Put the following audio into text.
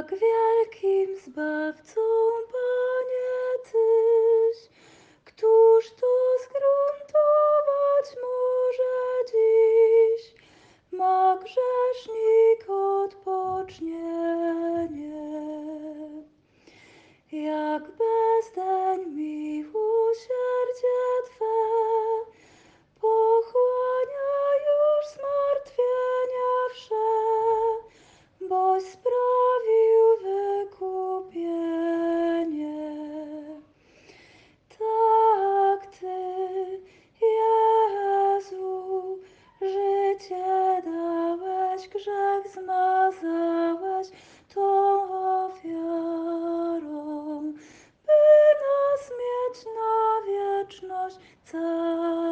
Jak wielkim zbawcą, Panie, Tyś, któż tu zgruntować może dziś? Ma grzesznik odpocznienie. Jak bezdeń miłosierdzie Twe pochłania już zmartwienia wsze, boś sprawił zmazałeś grzech, zmazałeś tą ofiarą, by nas mieć na wieczność całą.